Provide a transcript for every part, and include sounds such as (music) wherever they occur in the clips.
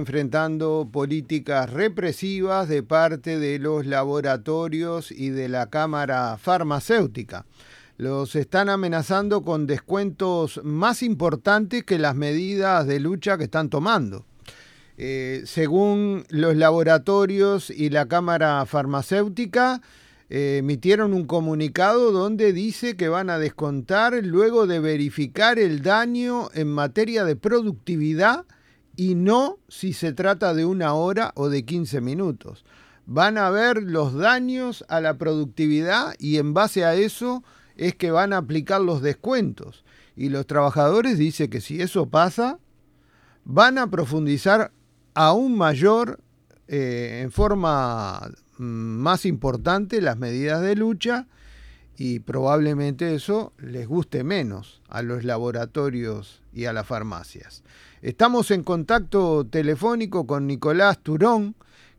enfrentando políticas represivas de parte de los laboratorios y de la Cámara Farmacéutica. Los están amenazando con descuentos más importantes que las medidas de lucha que están tomando. Eh, según los laboratorios y la Cámara Farmacéutica, eh, emitieron un comunicado donde dice que van a descontar luego de verificar el daño en materia de productividad y no si se trata de una hora o de 15 minutos. Van a ver los daños a la productividad y en base a eso es que van a aplicar los descuentos. Y los trabajadores dicen que si eso pasa, van a profundizar aún mayor, eh, en forma mm, más importante, las medidas de lucha y probablemente eso les guste menos a los laboratorios y a las farmacias. Estamos en contacto telefónico con Nicolás Turón,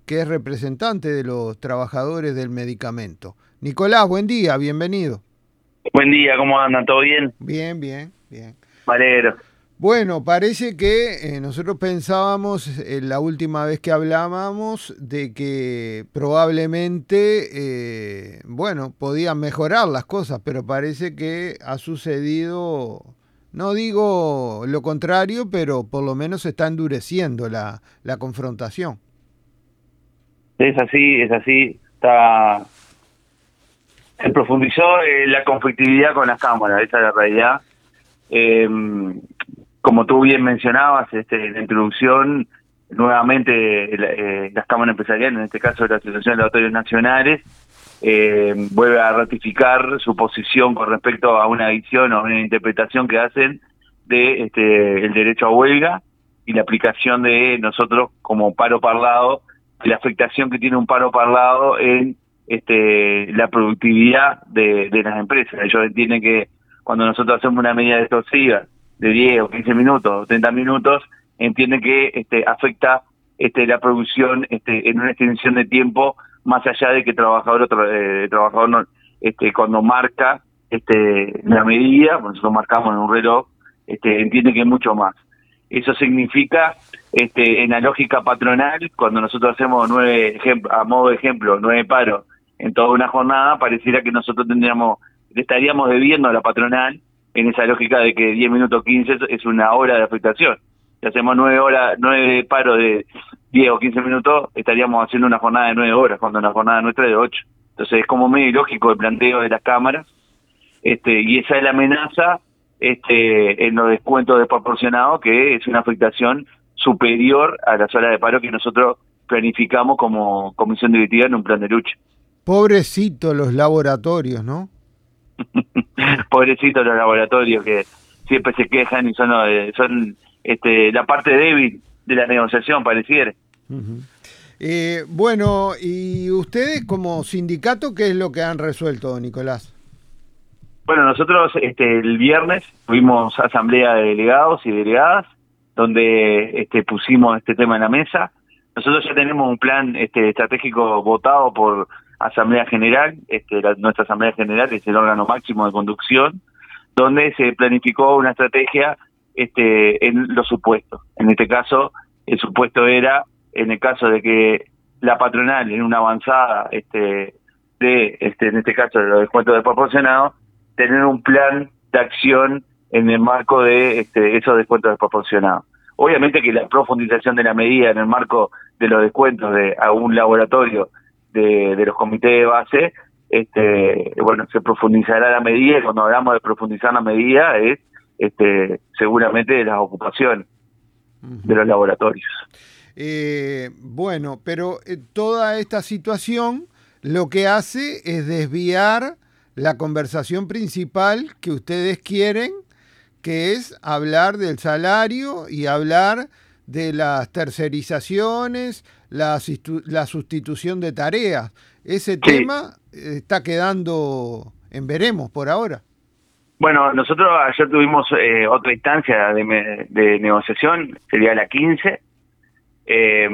que es representante de los trabajadores del medicamento. Nicolás, buen día, bienvenido. Buen día, ¿cómo andan? ¿Todo bien? Bien, bien, bien. Valero. Bueno, parece que eh, nosotros pensábamos eh, la última vez que hablábamos de que probablemente, eh, bueno, podían mejorar las cosas, pero parece que ha sucedido no digo lo contrario, pero por lo menos se está endureciendo la, la confrontación. Es así, es así. Está se profundizó eh, la conflictividad con las cámaras, esa es la realidad. Eh, como tú bien mencionabas este, en la introducción, nuevamente eh, las cámaras empresariales, en este caso la Asociación de Laboratorios Nacionales, eh, vuelve a ratificar su posición con respecto a una edición o una interpretación que hacen de este, el derecho a huelga y la aplicación de nosotros como paro parlado, la afectación que tiene un paro parlado en este, la productividad de, las empresas. Ellos entienden que cuando nosotros hacemos una medida extorsiva de 10 o 15 minutos o 30 minutos, entienden que este, afecta este, la producción este, en una extensión de tiempo más allá de que el trabajador otro, eh, trabajador no, este cuando marca este la medida nosotros marcamos en un reloj este entiende que es mucho más. Eso significa este en la lógica patronal cuando nosotros hacemos nueve a modo de ejemplo nueve paros en toda una jornada pareciera que nosotros tendríamos estaríamos debiendo a la patronal en esa lógica de que 10 minutos 15 es una hora de afectación. Si hacemos nueve horas, nueve paros de 10 o 15 minutos, estaríamos haciendo una jornada de nueve horas, cuando una jornada nuestra es de ocho. Entonces es como medio lógico el planteo de las cámaras, este, y esa es la amenaza este, en los descuentos desproporcionados, que es una afectación superior a las horas de paro que nosotros planificamos como comisión directiva en un plan de lucha. Pobrecito los laboratorios, ¿no? (laughs) Pobrecitos los laboratorios que siempre se quejan y son, eh, son este, la parte débil de la negociación, pareciera. Eh, bueno, ¿y ustedes como sindicato qué es lo que han resuelto, Nicolás? Bueno, nosotros este, el viernes tuvimos asamblea de delegados y delegadas, donde este, pusimos este tema en la mesa. Nosotros ya tenemos un plan este, estratégico votado por Asamblea General, este, nuestra Asamblea General es el órgano máximo de conducción, donde se planificó una estrategia este, en los supuestos. En este caso, el supuesto era, en el caso de que la patronal en una avanzada este, de, este, en este caso, de los descuentos desproporcionados, tener un plan de acción en el marco de este, esos descuentos desproporcionados. Obviamente que la profundización de la medida en el marco de los descuentos de a un laboratorio de, de los comités de base, este, bueno, se profundizará la medida y cuando hablamos de profundizar la medida es este, seguramente de las ocupaciones de los laboratorios. Eh, bueno, pero eh, toda esta situación lo que hace es desviar la conversación principal que ustedes quieren, que es hablar del salario y hablar de las tercerizaciones, la, la sustitución de tareas. Ese tema está quedando en veremos por ahora. Bueno, nosotros ayer tuvimos eh, otra instancia de, negociación, sería la 15. Eh,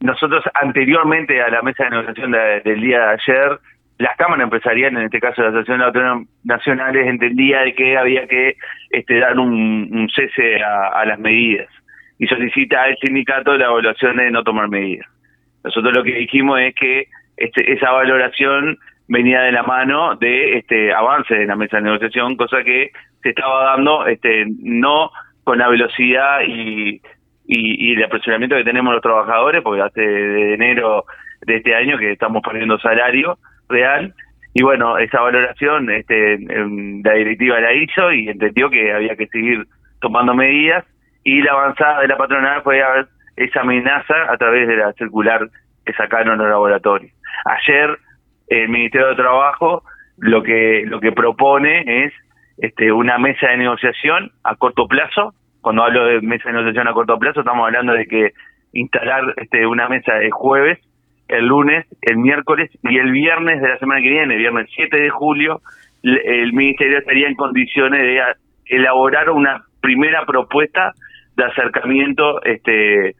nosotros anteriormente a la mesa de negociación del día de ayer, las cámaras empresariales, en este caso la Asociación de Autoridades Nacionales, entendía de que había que este, dar un, cese a, las medidas. y solicita al sindicato la evaluación de no tomar medidas. Nosotros lo que dijimos es que este, esa valoración venía de la mano de este avance de la mesa de negociación, cosa que se estaba dando este no con la velocidad y, y, el apresuramiento que tenemos los trabajadores, porque hace de enero de este año que estamos poniendo salario real, y bueno, esa valoración este, la directiva la hizo y entendió que había que seguir tomando medidas, y la avanzada de la patronal fue esa amenaza a través de la circular que sacaron los laboratorios. Ayer el Ministerio de Trabajo lo que lo que propone es este, una mesa de negociación a corto plazo. Cuando hablo de mesa de negociación a corto plazo, estamos hablando de que instalar este, una mesa de jueves, el lunes, el miércoles y el viernes de la semana que viene, viernes 7 de julio, el Ministerio estaría en condiciones de elaborar una primera propuesta de acercamiento este,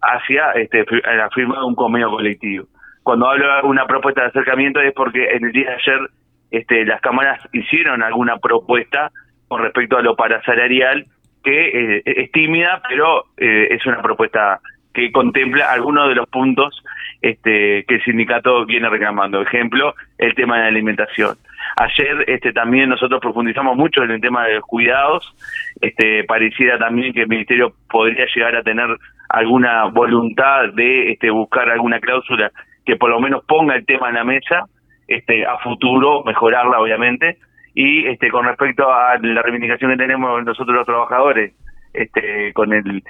hacia este, la firma de un convenio colectivo cuando hablo de una propuesta de acercamiento es porque en el día de ayer este, las cámaras hicieron alguna propuesta con respecto a lo parasalarial que eh, es tímida, pero eh, es una propuesta que contempla algunos de los puntos este, que el sindicato viene reclamando. Ejemplo, el tema de la alimentación. Ayer este, también nosotros profundizamos mucho en el tema de los cuidados. Este, pareciera también que el Ministerio podría llegar a tener alguna voluntad de este, buscar alguna cláusula que por lo menos ponga el tema en la mesa, este, a futuro, mejorarla obviamente, y este, con respecto a la reivindicación que tenemos nosotros los trabajadores, este, con el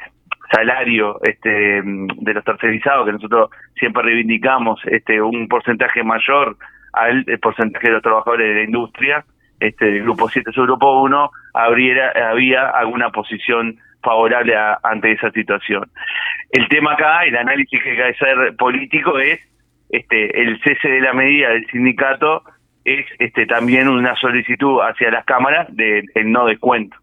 salario este, de los tercerizados, que nosotros siempre reivindicamos este, un porcentaje mayor al porcentaje de los trabajadores de la industria, este, el grupo 7 su grupo 1, habría, había alguna posición favorable ante esa situación. El tema acá, el análisis que hay que hacer político es este, el cese de la medida del sindicato es este, también una solicitud hacia las cámaras de el no descuento.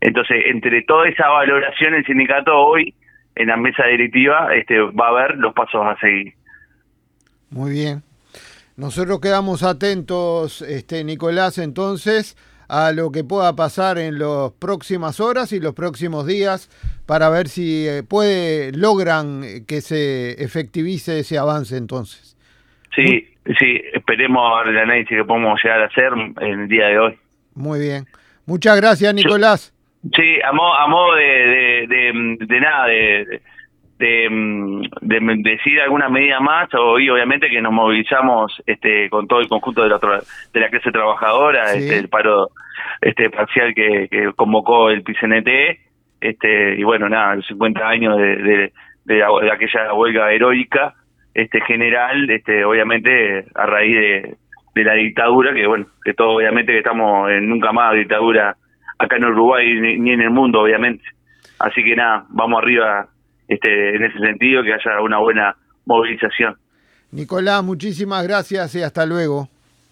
Entonces, entre toda esa valoración, el sindicato hoy, en la mesa directiva, este, va a ver los pasos a seguir. Muy bien. Nosotros quedamos atentos, este, Nicolás, entonces, a lo que pueda pasar en las próximas horas y los próximos días para ver si eh, puede logran que se efectivice ese avance entonces. Sí, sí, esperemos el análisis que podemos llegar a hacer en el día de hoy. Muy bien. Muchas gracias, Nicolás. Sí, a modo, de, de, nada, de, de, decir alguna medida más, hoy obviamente que nos movilizamos este con todo el conjunto de la, de la clase trabajadora, este, el paro este parcial que, que convocó el PCNT, este y bueno nada los 50 años de, de, aquella huelga heroica este general este obviamente a raíz de, de la dictadura que bueno que todo obviamente que estamos en nunca más dictadura acá en Uruguay ni, en el mundo obviamente. Así que nada vamos arriba este en ese sentido que haya una buena movilización. Nicolás muchísimas gracias y hasta luego